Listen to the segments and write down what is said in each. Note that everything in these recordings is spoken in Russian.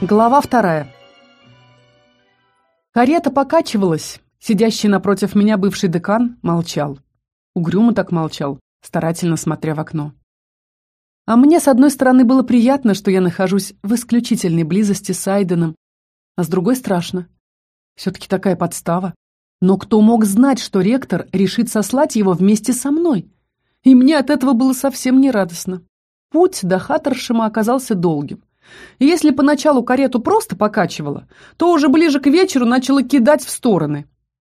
Глава вторая. Карета покачивалась. Сидящий напротив меня бывший декан молчал. Угрюмо так молчал, старательно смотря в окно. А мне, с одной стороны, было приятно, что я нахожусь в исключительной близости с Айденом, а с другой страшно. Все-таки такая подстава. Но кто мог знать, что ректор решит сослать его вместе со мной? И мне от этого было совсем не радостно. Путь до Хаттершема оказался долгим. Если поначалу карету просто покачивало, то уже ближе к вечеру начало кидать в стороны.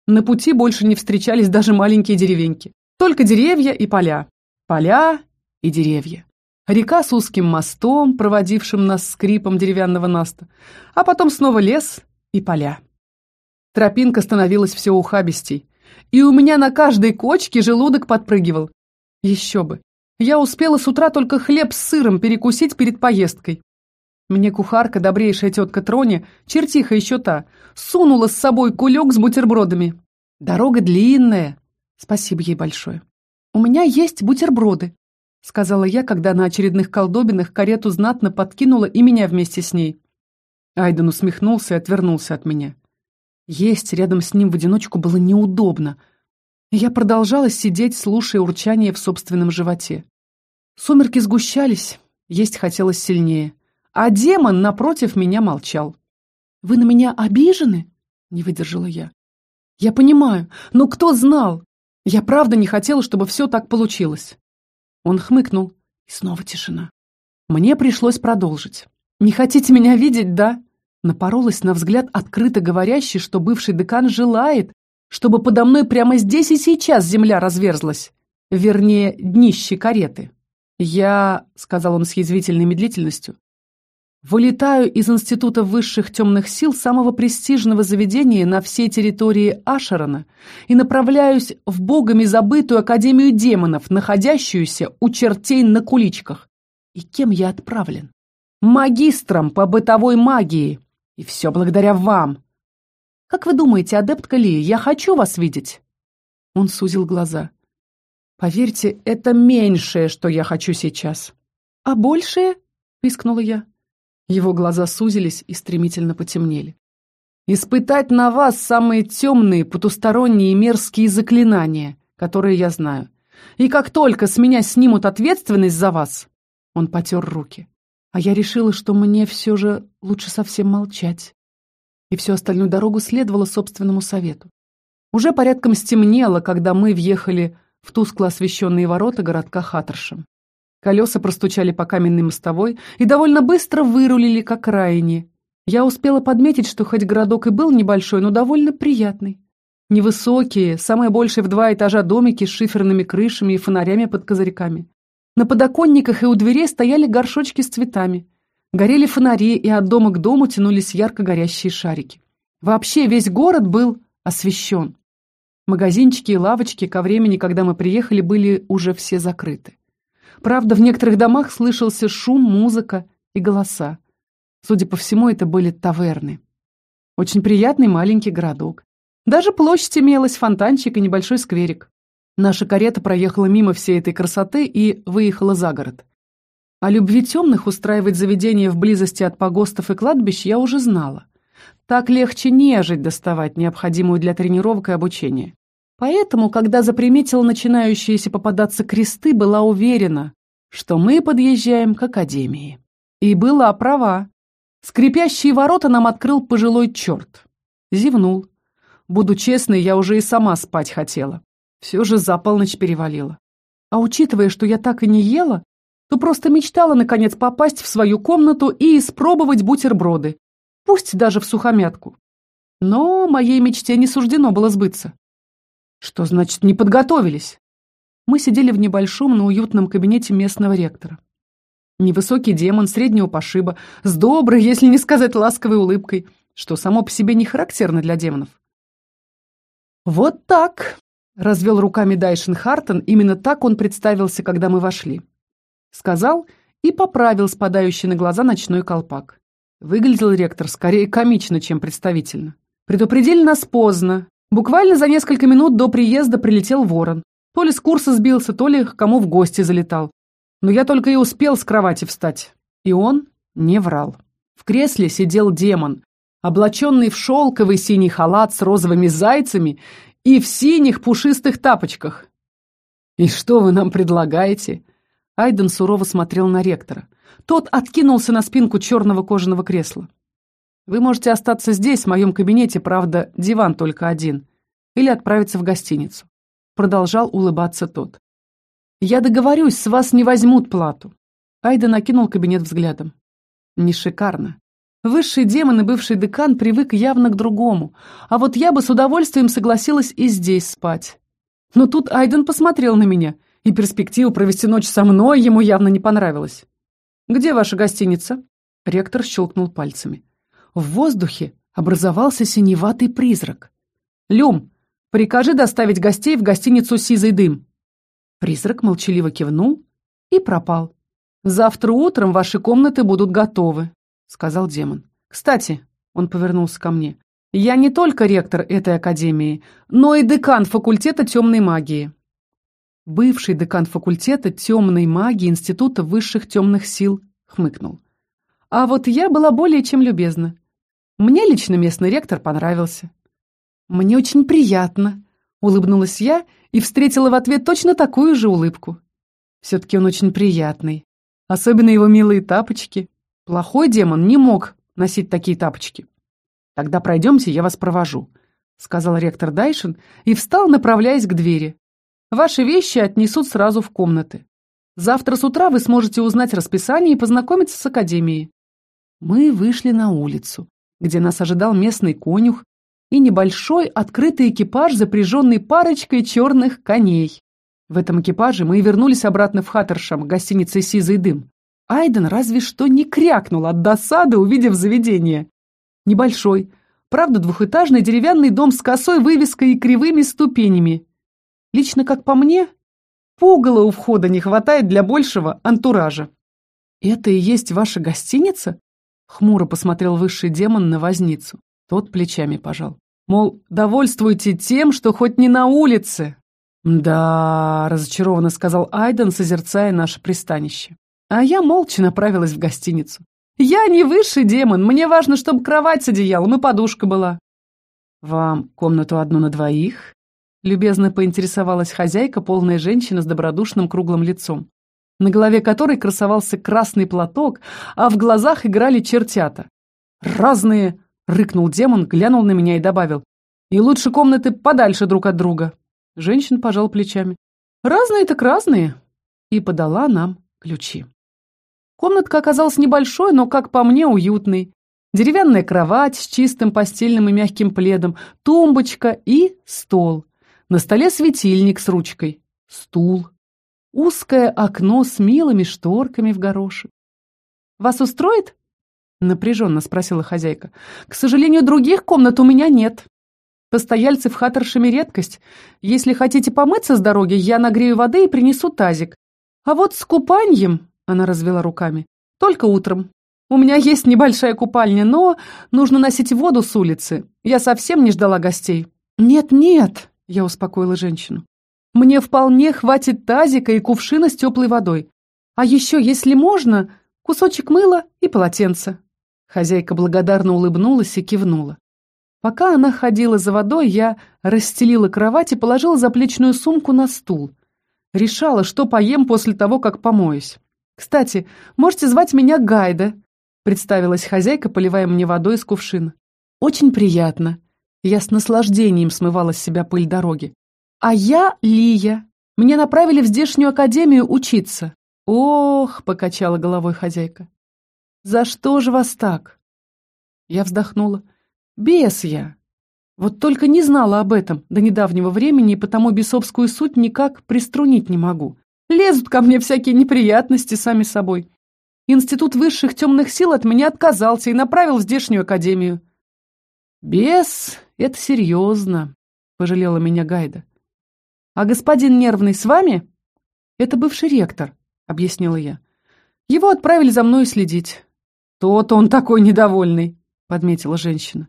На пути больше не встречались даже маленькие деревеньки. Только деревья и поля. Поля и деревья. Река с узким мостом, проводившим нас скрипом деревянного наста. А потом снова лес и поля. Тропинка становилась все ухабистей. И у меня на каждой кочке желудок подпрыгивал. Еще бы. Я успела с утра только хлеб с сыром перекусить перед поездкой. Мне кухарка, добрейшая тетка Троня, чертиха еще та, сунула с собой кулек с бутербродами. Дорога длинная. Спасибо ей большое. У меня есть бутерброды, сказала я, когда на очередных колдобинах карету знатно подкинула и меня вместе с ней. Айден усмехнулся и отвернулся от меня. Есть рядом с ним в одиночку было неудобно. Я продолжала сидеть, слушая урчание в собственном животе. Сумерки сгущались, есть хотелось сильнее а демон напротив меня молчал. «Вы на меня обижены?» — не выдержала я. «Я понимаю, но кто знал? Я правда не хотела, чтобы все так получилось». Он хмыкнул, и снова тишина. Мне пришлось продолжить. «Не хотите меня видеть, да?» Напоролась на взгляд, открыто говорящий, что бывший декан желает, чтобы подо мной прямо здесь и сейчас земля разверзлась. Вернее, днище кареты. «Я», — сказал он с язвительной медлительностью, Вылетаю из Института высших темных сил самого престижного заведения на всей территории Ашерона и направляюсь в богами забытую Академию демонов, находящуюся у чертей на куличках. И кем я отправлен? Магистром по бытовой магии. И все благодаря вам. Как вы думаете, адепт Калии, я хочу вас видеть? Он сузил глаза. Поверьте, это меньшее, что я хочу сейчас. А большее? Пискнула я. Его глаза сузились и стремительно потемнели. «Испытать на вас самые темные, потусторонние и мерзкие заклинания, которые я знаю. И как только с меня снимут ответственность за вас...» Он потер руки. А я решила, что мне все же лучше совсем молчать. И всю остальную дорогу следовала собственному совету. Уже порядком стемнело, когда мы въехали в тускло освещенные ворота городка Хаттершем. Колеса простучали по каменной мостовой и довольно быстро вырулили к окраине. Я успела подметить, что хоть городок и был небольшой, но довольно приятный. Невысокие, самые большие в два этажа домики с шиферными крышами и фонарями под козырьками. На подоконниках и у дверей стояли горшочки с цветами. Горели фонари, и от дома к дому тянулись ярко горящие шарики. Вообще весь город был освещен. Магазинчики и лавочки ко времени, когда мы приехали, были уже все закрыты. Правда, в некоторых домах слышался шум, музыка и голоса. Судя по всему, это были таверны. Очень приятный маленький городок. Даже площадь имелась, фонтанчик и небольшой скверик. Наша карета проехала мимо всей этой красоты и выехала за город. О любви темных устраивать заведение в близости от погостов и кладбищ я уже знала. Так легче нежить доставать, необходимую для тренировок и обучения. Поэтому, когда заприметила начинающиеся попадаться кресты, была уверена, что мы подъезжаем к академии. И была права. Скрипящие ворота нам открыл пожилой черт. Зевнул. Буду честной, я уже и сама спать хотела. Все же за полночь перевалила. А учитывая, что я так и не ела, то просто мечтала, наконец, попасть в свою комнату и испробовать бутерброды. Пусть даже в сухомятку. Но моей мечте не суждено было сбыться. Что значит «не подготовились»? Мы сидели в небольшом, но уютном кабинете местного ректора. Невысокий демон среднего пошиба, с доброй, если не сказать ласковой улыбкой, что само по себе не характерно для демонов. «Вот так!» — развел руками Дайшин Хартон, именно так он представился, когда мы вошли. Сказал и поправил спадающий на глаза ночной колпак. Выглядел ректор скорее комично, чем представительно. Предупредили нас поздно, Буквально за несколько минут до приезда прилетел ворон. То ли с курса сбился, то ли к кому в гости залетал. Но я только и успел с кровати встать. И он не врал. В кресле сидел демон, облаченный в шелковый синий халат с розовыми зайцами и в синих пушистых тапочках. «И что вы нам предлагаете?» Айден сурово смотрел на ректора. Тот откинулся на спинку черного кожаного кресла. «Вы можете остаться здесь, в моем кабинете, правда, диван только один, или отправиться в гостиницу». Продолжал улыбаться тот. «Я договорюсь, с вас не возьмут плату». Айден накинул кабинет взглядом. «Не шикарно. Высший демон и бывший декан привык явно к другому, а вот я бы с удовольствием согласилась и здесь спать. Но тут Айден посмотрел на меня, и перспектива провести ночь со мной ему явно не понравилась. «Где ваша гостиница?» Ректор щелкнул пальцами. В воздухе образовался синеватый призрак. «Люм, прикажи доставить гостей в гостиницу «Сизый дым». Призрак молчаливо кивнул и пропал. «Завтра утром ваши комнаты будут готовы», — сказал демон. «Кстати», — он повернулся ко мне, — «я не только ректор этой академии, но и декан факультета темной магии». Бывший декан факультета темной магии Института высших темных сил хмыкнул. А вот я была более чем любезна. Мне лично местный ректор понравился. «Мне очень приятно», — улыбнулась я и встретила в ответ точно такую же улыбку. Все-таки он очень приятный. Особенно его милые тапочки. Плохой демон не мог носить такие тапочки. «Тогда пройдемте, я вас провожу», — сказал ректор Дайшин и встал, направляясь к двери. «Ваши вещи отнесут сразу в комнаты. Завтра с утра вы сможете узнать расписание и познакомиться с академией». Мы вышли на улицу, где нас ожидал местный конюх и небольшой открытый экипаж, запряженный парочкой черных коней. В этом экипаже мы и вернулись обратно в Хаттершам, гостинице «Сизый дым». Айден разве что не крякнул от досады, увидев заведение. Небольшой, правда двухэтажный деревянный дом с косой вывеской и кривыми ступенями. Лично, как по мне, пугала у входа не хватает для большего антуража. «Это и есть ваша гостиница?» Хмуро посмотрел высший демон на возницу. Тот плечами пожал. Мол, довольствуйте тем, что хоть не на улице. «Да», — разочарованно сказал Айден, созерцая наше пристанище. А я молча направилась в гостиницу. «Я не высший демон, мне важно, чтобы кровать с одеялом и подушка была». «Вам комнату одну на двоих?» Любезно поинтересовалась хозяйка, полная женщина с добродушным круглым лицом, на голове которой красовался красный платок, а в глазах играли чертята. «Разные!» — рыкнул демон, глянул на меня и добавил. «И лучше комнаты подальше друг от друга». Женщина пожал плечами. «Разные так разные!» и подала нам ключи. Комнатка оказалась небольшой, но, как по мне, уютной. Деревянная кровать с чистым постельным и мягким пледом, тумбочка и стол. На столе светильник с ручкой, стул. Узкое окно с милыми шторками в горошек. «Вас устроит?» — напряженно спросила хозяйка. «К сожалению, других комнат у меня нет. Постояльцы в Хаттершеме редкость. Если хотите помыться с дороги, я нагрею воды и принесу тазик. А вот с купанием она развела руками. «Только утром. У меня есть небольшая купальня, но нужно носить воду с улицы. Я совсем не ждала гостей». «Нет-нет», — я успокоила женщину. «Мне вполне хватит тазика и кувшина с теплой водой. А еще, если можно, кусочек мыла и полотенца». Хозяйка благодарно улыбнулась и кивнула. Пока она ходила за водой, я расстелила кровать и положила заплечную сумку на стул. Решала, что поем после того, как помоюсь. «Кстати, можете звать меня Гайда», — представилась хозяйка, поливая мне водой из кувшина. «Очень приятно». Я с наслаждением смывала с себя пыль дороги. «А я Лия. Меня направили в здешнюю академию учиться». «Ох», — покачала головой хозяйка. «За что же вас так?» Я вздохнула. «Бес я. Вот только не знала об этом до недавнего времени, и потому бесовскую суть никак приструнить не могу. Лезут ко мне всякие неприятности сами собой. Институт высших темных сил от меня отказался и направил в здешнюю академию. «Бес — это серьезно», — пожалела меня Гайда. «А господин Нервный с вами?» «Это бывший ректор», — объяснила я. «Его отправили за мной следить». «Тот он такой недовольный», — подметила женщина.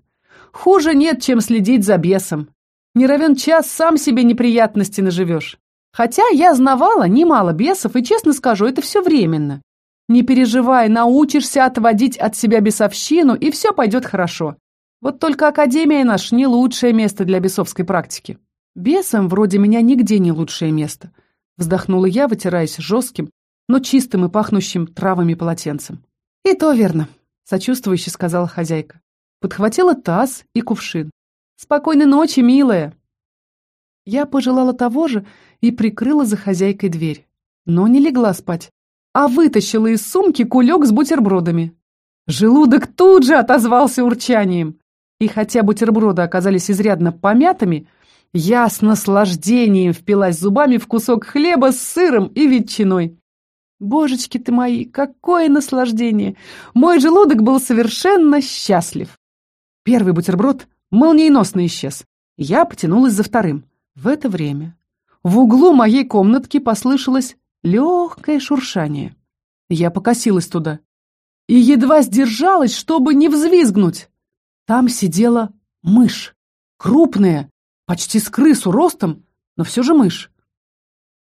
«Хуже нет, чем следить за бесом. Не равен час сам себе неприятности наживешь. Хотя я знавала немало бесов, и, честно скажу, это все временно. Не переживай, научишься отводить от себя бесовщину, и все пойдет хорошо. Вот только Академия наш не лучшее место для бесовской практики. Бесам вроде меня нигде не лучшее место. Вздохнула я, вытираясь жестким, но чистым и пахнущим травами полотенцем. И то верно, сочувствующе сказала хозяйка. Подхватила таз и кувшин. Спокойной ночи, милая. Я пожелала того же и прикрыла за хозяйкой дверь. Но не легла спать, а вытащила из сумки кулек с бутербродами. Желудок тут же отозвался урчанием. И хотя бутерброды оказались изрядно помятыми, я с наслаждением впилась зубами в кусок хлеба с сыром и ветчиной. Божечки ты мои, какое наслаждение! Мой желудок был совершенно счастлив. Первый бутерброд молниеносно исчез. Я потянулась за вторым. В это время в углу моей комнатки послышалось легкое шуршание. Я покосилась туда и едва сдержалась, чтобы не взвизгнуть. Там сидела мышь, крупная, почти с крысу ростом, но все же мышь.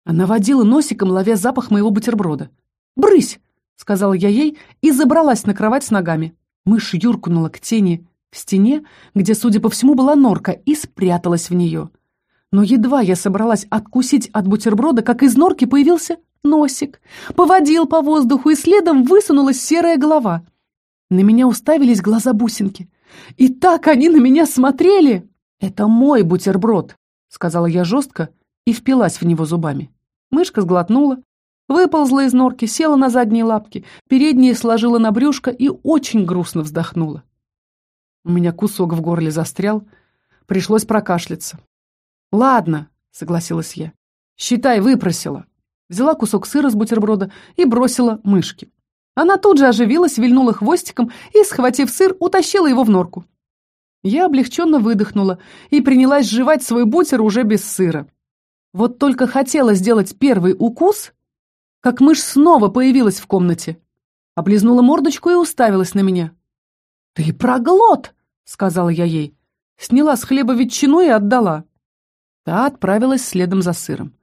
Она водила носиком, ловя запах моего бутерброда. «Брысь!» — сказала я ей и забралась на кровать с ногами. Мышь юркнула к тени в стене, где, судя по всему, была норка, и спряталась в нее. Но едва я собралась откусить от бутерброда, как из норки появился носик, поводил по воздуху, и следом высунулась серая голова. На меня уставились глаза бусинки. И так они на меня смотрели! «Это мой бутерброд», — сказала я жестко и впилась в него зубами. Мышка сглотнула, выползла из норки, села на задние лапки, передние сложила на брюшко и очень грустно вздохнула. У меня кусок в горле застрял, пришлось прокашляться. «Ладно», — согласилась я, — «считай, выпросила» взяла кусок сыра с бутерброда и бросила мышке. Она тут же оживилась, вильнула хвостиком и, схватив сыр, утащила его в норку. Я облегченно выдохнула и принялась жевать свой бутер уже без сыра. Вот только хотела сделать первый укус, как мышь снова появилась в комнате. Облизнула мордочку и уставилась на меня. «Ты проглот!» — сказала я ей. Сняла с хлеба ветчину и отдала. Та отправилась следом за сыром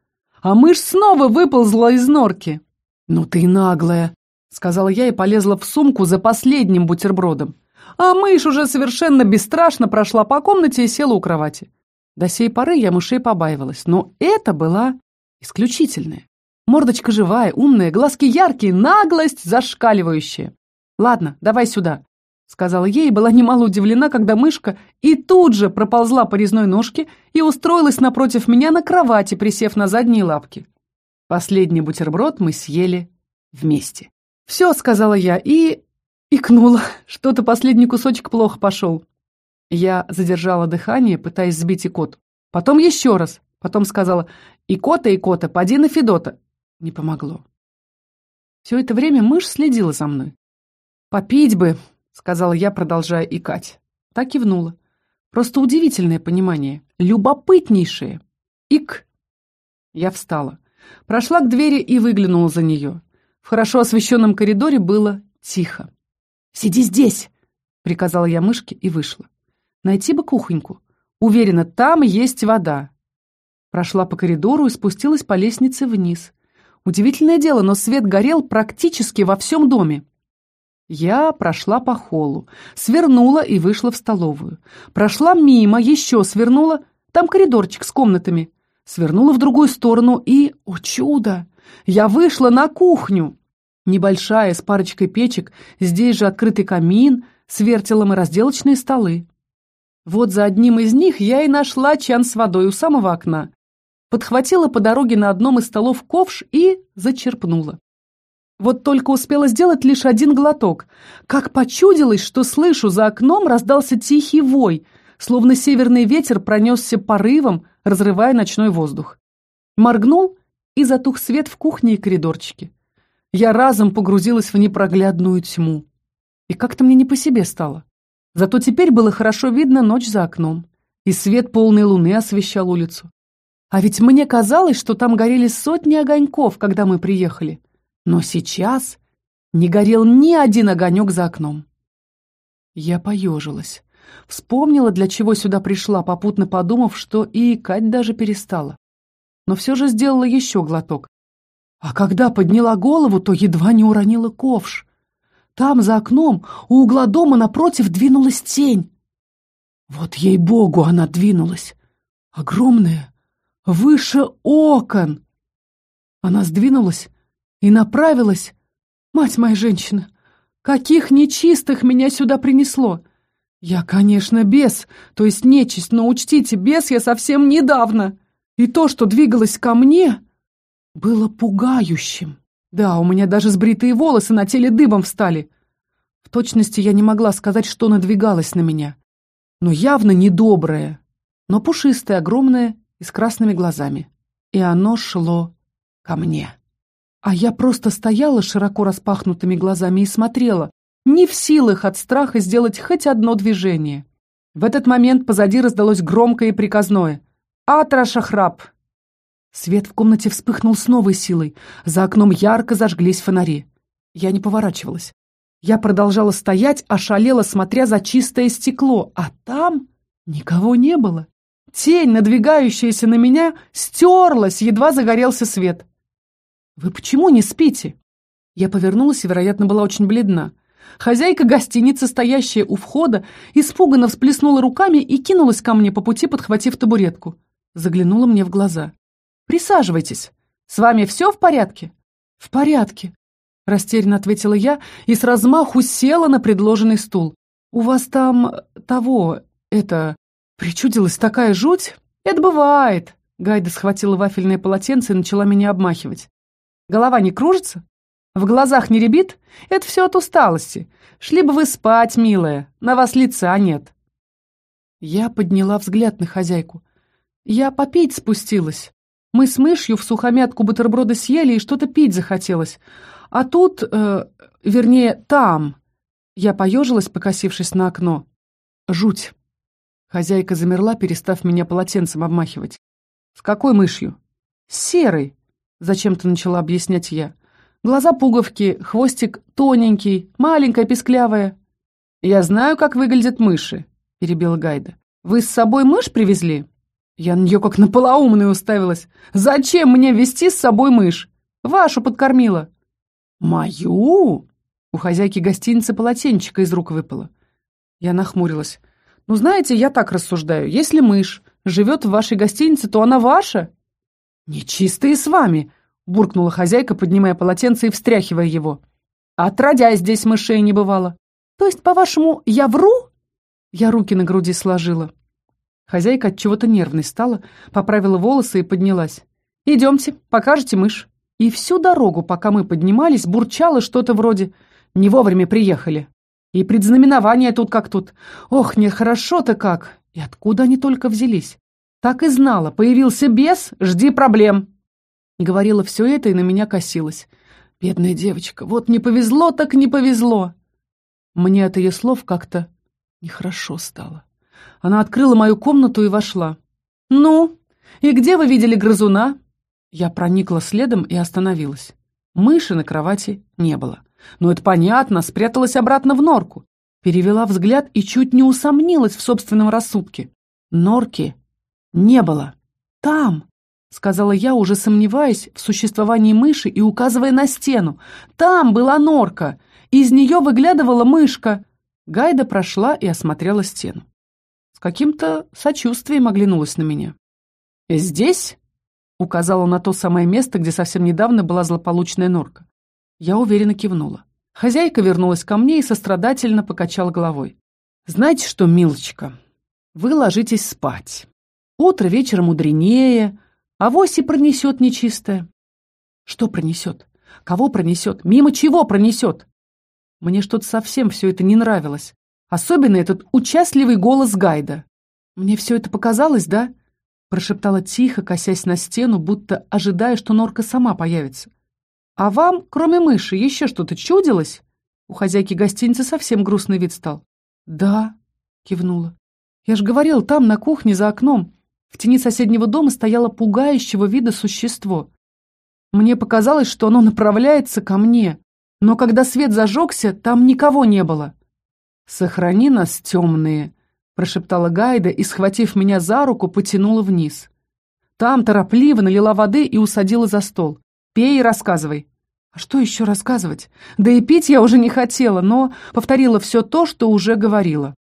а мышь снова выползла из норки. «Ну ты наглая», — сказала я и полезла в сумку за последним бутербродом. А мышь уже совершенно бесстрашно прошла по комнате и села у кровати. До сей поры я мышей побаивалась, но это была исключительная. Мордочка живая, умная, глазки яркие, наглость зашкаливающая. «Ладно, давай сюда», сказала ей и была немало удивлена, когда мышка и тут же проползла по резной ножке и устроилась напротив меня на кровати, присев на задние лапки. Последний бутерброд мы съели вместе. «Все», — сказала я, и... икнула. Что-то последний кусочек плохо пошел. Я задержала дыхание, пытаясь сбить икот. Потом еще раз. Потом сказала «Икота, Икота, поди на Федота». Не помогло. Все это время мышь следила за мной. «Попить бы», сказала я, продолжая икать. Так кивнула. Просто удивительное понимание. Любопытнейшее. Ик. Я встала. Прошла к двери и выглянула за нее. В хорошо освещенном коридоре было тихо. «Сиди здесь!» — приказала я мышке и вышла. «Найти бы кухоньку. Уверена, там есть вода». Прошла по коридору и спустилась по лестнице вниз. Удивительное дело, но свет горел практически во всем доме. Я прошла по холлу, свернула и вышла в столовую. Прошла мимо, еще свернула, там коридорчик с комнатами. Свернула в другую сторону и, о чудо, я вышла на кухню. Небольшая, с парочкой печек, здесь же открытый камин, с вертелом и разделочные столы. Вот за одним из них я и нашла чан с водой у самого окна. Подхватила по дороге на одном из столов ковш и зачерпнула. Вот только успела сделать лишь один глоток. Как почудилось, что слышу, за окном раздался тихий вой, словно северный ветер пронесся порывом, разрывая ночной воздух. Моргнул, и затух свет в кухне и коридорчике. Я разом погрузилась в непроглядную тьму. И как-то мне не по себе стало. Зато теперь было хорошо видно ночь за окном, и свет полной луны освещал улицу. А ведь мне казалось, что там горели сотни огоньков, когда мы приехали. Но сейчас не горел ни один огонек за окном. Я поежилась. Вспомнила, для чего сюда пришла, попутно подумав, что и икать даже перестала. Но все же сделала еще глоток. А когда подняла голову, то едва не уронила ковш. Там, за окном, у угла дома напротив двинулась тень. Вот ей-богу она двинулась. Огромная, выше окон. Она сдвинулась и направилась. Мать моя женщина, каких нечистых меня сюда принесло! Я, конечно, бес, то есть нечисть, но учтите, бес я совсем недавно. И то, что двигалось ко мне, было пугающим. Да, у меня даже сбритые волосы на теле дыбом встали. В точности я не могла сказать, что надвигалось на меня. Но явно недоброе, но пушистое, огромное и с красными глазами. И оно шло ко мне. А я просто стояла широко распахнутыми глазами и смотрела, не в силах от страха сделать хоть одно движение. В этот момент позади раздалось громкое и приказное «Атраша храп!». Свет в комнате вспыхнул с новой силой, за окном ярко зажглись фонари. Я не поворачивалась. Я продолжала стоять, ошалела, смотря за чистое стекло, а там никого не было. Тень, надвигающаяся на меня, стерлась, едва загорелся свет. «Вы почему не спите?» Я повернулась и, вероятно, была очень бледна. Хозяйка гостиницы, стоящая у входа, испуганно всплеснула руками и кинулась ко мне по пути, подхватив табуретку. Заглянула мне в глаза. «Присаживайтесь. С вами все в порядке?» «В порядке», — растерянно ответила я и с размаху села на предложенный стул. «У вас там того, это... Причудилась такая жуть? Это бывает!» Гайда схватила вафельное полотенце и начала меня обмахивать. «Голова не кружится? В глазах не ребит? Это все от усталости. Шли бы вы спать, милая, на вас лица нет. Я подняла взгляд на хозяйку. Я попить спустилась. Мы с мышью в сухомятку бутерброды съели и что-то пить захотелось. А тут, э, вернее, там. Я поежилась, покосившись на окно. Жуть. Хозяйка замерла, перестав меня полотенцем обмахивать. «С какой мышью?» «С серой», — зачем-то начала объяснять я. Глаза пуговки, хвостик тоненький, маленькая, песклявая. «Я знаю, как выглядят мыши», — перебила Гайда. «Вы с собой мышь привезли?» Я на нее как на полоумную уставилась. «Зачем мне вести с собой мышь? Вашу подкормила». «Мою?» У хозяйки гостиницы полотенчика из рук выпало. Я нахмурилась. «Ну, знаете, я так рассуждаю. Если мышь живет в вашей гостинице, то она ваша». «Нечистые с вами», буркнула хозяйка, поднимая полотенце и встряхивая его. «Отродясь здесь мышей не бывало. То есть, по-вашему, я вру?» Я руки на груди сложила. Хозяйка от чего-то нервной стала, поправила волосы и поднялась. «Идемте, покажете мышь». И всю дорогу, пока мы поднимались, бурчало что-то вроде «не вовремя приехали». И предзнаменование тут как тут. Ох, нехорошо-то как. И откуда они только взялись? Так и знала, появился бес, жди проблем. Говорила все это и на меня косилась. Бедная девочка, вот не повезло, так не повезло. Мне от ее слов как-то нехорошо стало. Она открыла мою комнату и вошла. «Ну, и где вы видели грызуна?» Я проникла следом и остановилась. Мыши на кровати не было. Но это понятно, спряталась обратно в норку. Перевела взгляд и чуть не усомнилась в собственном рассудке. Норки не было. Там, — сказала я, уже сомневаясь в существовании мыши и указывая на стену. «Там была норка! Из нее выглядывала мышка!» Гайда прошла и осмотрела стену. С каким-то сочувствием оглянулась на меня. «Здесь?» — указала на то самое место, где совсем недавно была злополучная норка. Я уверенно кивнула. Хозяйка вернулась ко мне и сострадательно покачала головой. «Знаете что, милочка, вы ложитесь спать. Утро вечером мудренее, Авось и пронесет нечистое. Что пронесет? Кого пронесет? Мимо чего пронесет? Мне что-то совсем все это не нравилось. Особенно этот участливый голос Гайда. Мне все это показалось, да? Прошептала тихо, косясь на стену, будто ожидая, что норка сама появится. А вам, кроме мыши, еще что-то чудилось? У хозяйки гостиницы совсем грустный вид стал. Да, кивнула. Я ж говорил, там, на кухне, за окном. В тени соседнего дома стояло пугающего вида существо. Мне показалось, что оно направляется ко мне, но когда свет зажегся, там никого не было. «Сохрани нас, темные», — прошептала Гайда и, схватив меня за руку, потянула вниз. Там торопливо налила воды и усадила за стол. Пей и рассказывай». А что еще рассказывать? Да и пить я уже не хотела, но повторила все то, что уже говорила.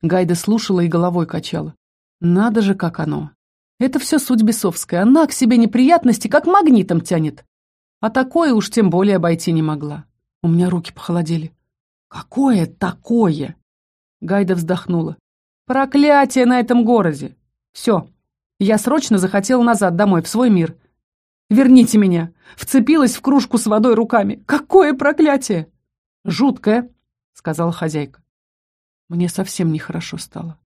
Гайда слушала и головой качала. Надо же, как оно. Это все суть бесовская. Она к себе неприятности как магнитом тянет. А такое уж тем более обойти не могла. У меня руки похолодели. Какое такое? Гайда вздохнула. Проклятие на этом городе. Все. Я срочно захотела назад, домой, в свой мир. Верните меня. Вцепилась в кружку с водой руками. Какое проклятие! Жуткое, сказала хозяйка. Мне совсем нехорошо стало.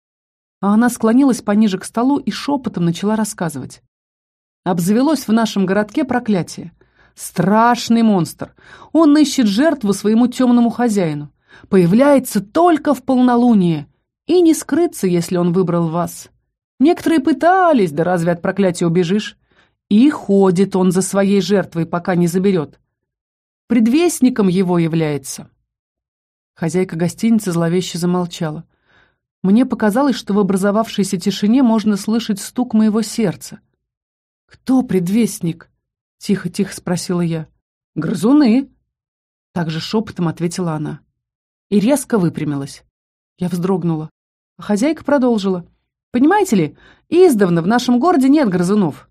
А она склонилась пониже к столу и шепотом начала рассказывать. Обзавелось в нашем городке проклятие. Страшный монстр. Он ищет жертву своему темному хозяину. Появляется только в полнолуние. И не скрыться, если он выбрал вас. Некоторые пытались, да разве от проклятия убежишь? И ходит он за своей жертвой, пока не заберет. Предвестником его является. Хозяйка гостиницы зловеще замолчала. Мне показалось, что в образовавшейся тишине можно слышать стук моего сердца. «Кто предвестник?» — тихо-тихо спросила я. «Грызуны!» — также шепотом ответила она. И резко выпрямилась. Я вздрогнула. А хозяйка продолжила. «Понимаете ли, издавна в нашем городе нет грызунов.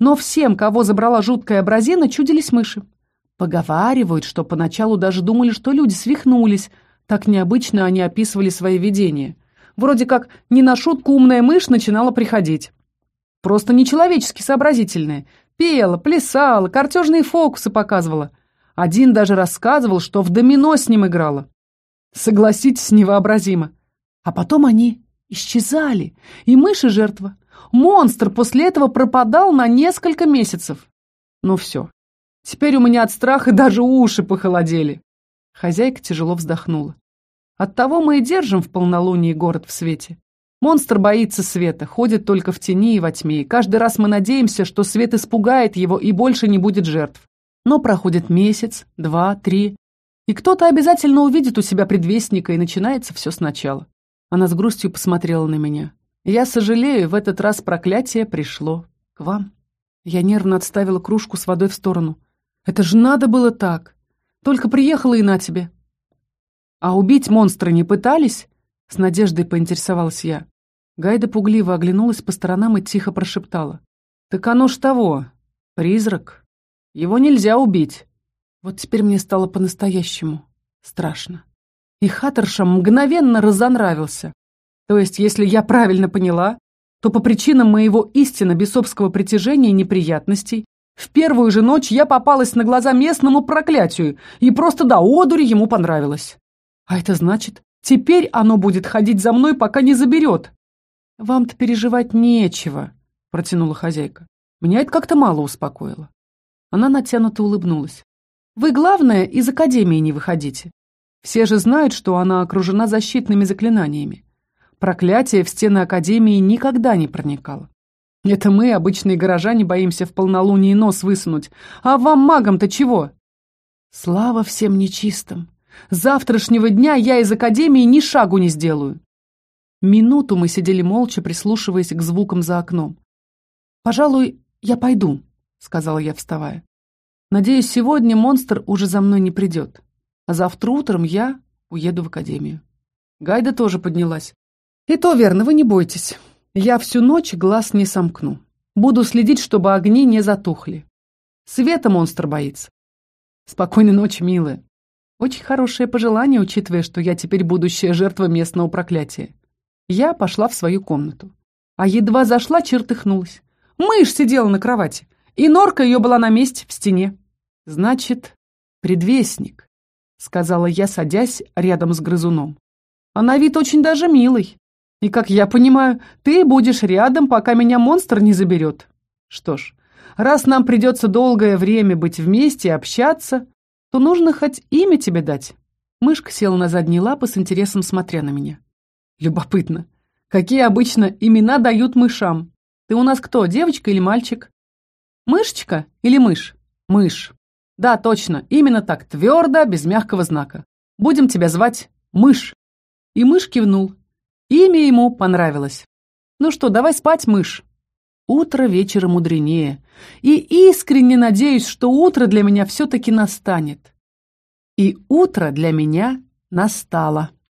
Но всем, кого забрала жуткая абразина, чудились мыши. Поговаривают, что поначалу даже думали, что люди свихнулись. Так необычно они описывали свои видения. Вроде как не на шутку умная мышь начинала приходить. Просто нечеловечески сообразительная. Пела, плясала, картежные фокусы показывала. Один даже рассказывал, что в домино с ним играла. Согласитесь, невообразимо. А потом они исчезали, и мышь и жертва. Монстр после этого пропадал на несколько месяцев. Ну все, Теперь у меня от страха даже уши похолодели. Хозяйка тяжело вздохнула. Оттого мы и держим в полнолунии город в свете. Монстр боится света, ходит только в тени и во тьме, и каждый раз мы надеемся, что свет испугает его и больше не будет жертв. Но проходит месяц, два, три, и кто-то обязательно увидит у себя предвестника, и начинается все сначала. Она с грустью посмотрела на меня. Я сожалею, в этот раз проклятие пришло к вам. Я нервно отставила кружку с водой в сторону. Это же надо было так. Только приехала и на тебе. А убить монстра не пытались? С надеждой поинтересовалась я. Гайда пугливо оглянулась по сторонам и тихо прошептала. Так оно ж того. Призрак. Его нельзя убить. Вот теперь мне стало по-настоящему страшно. И Хаттершам мгновенно разонравился. То есть, если я правильно поняла, то по причинам моего истинно бесовского притяжения и неприятностей в первую же ночь я попалась на глаза местному проклятию, и просто до одури ему понравилось. А это значит, теперь оно будет ходить за мной, пока не заберет. Вам-то переживать нечего, протянула хозяйка. Меня это как-то мало успокоило. Она натянуто улыбнулась. Вы, главное, из академии не выходите. Все же знают, что она окружена защитными заклинаниями. Проклятие в стены академии никогда не проникало. Это мы, обычные горожане, боимся в полнолуние нос высунуть. А вам, магам-то чего? Слава всем нечистым. Завтрашнего дня я из академии ни шагу не сделаю. Минуту мы сидели молча, прислушиваясь к звукам за окном. «Пожалуй, я пойду», — сказала я, вставая. «Надеюсь, сегодня монстр уже за мной не придет. А завтра утром я уеду в академию». Гайда тоже поднялась. «И то верно, вы не бойтесь. Я всю ночь глаз не сомкну. Буду следить, чтобы огни не затухли. Света монстр боится. Спокойной ночи, милая. Очень хорошее пожелание, учитывая, что я теперь будущая жертва местного проклятия. Я пошла в свою комнату. А едва зашла, чертыхнулась. Мышь сидела на кровати, и норка ее была на месте в стене. Значит, предвестник, сказала я, садясь рядом с грызуном. А на вид очень даже милый. И, как я понимаю, ты будешь рядом, пока меня монстр не заберет. Что ж, раз нам придется долгое время быть вместе и общаться, то нужно хоть имя тебе дать. Мышка села на задние лапы с интересом смотря на меня. Любопытно. Какие обычно имена дают мышам? Ты у нас кто, девочка или мальчик? Мышечка или мышь? Мышь. Да, точно, именно так, твердо, без мягкого знака. Будем тебя звать Мышь. И мышь кивнул, Имя ему понравилось. «Ну что, давай спать, мышь!» Утро вечера мудренее. И искренне надеюсь, что утро для меня все-таки настанет. И утро для меня настало.